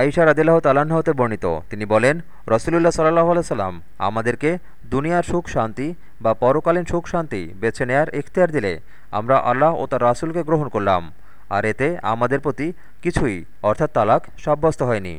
আইসা রাজিল্লাহ তালাহ হতে বর্ণিত। তিনি বলেন, রসুলুল্লাহ সাল্লাহ সাল্লাম আমাদেরকে দুনিয়ার সুখ শান্তি বা পরকালীন সুখ শান্তি বেছে নেয়ার ইখতিয়ার দিলে আমরা আল্লাহ ও তার রাসুলকে গ্রহণ করলাম। আর এতে আমাদের প্রতি কিছুই, অর্থাৎ তালাক, সাব্যস্ত হয়নি।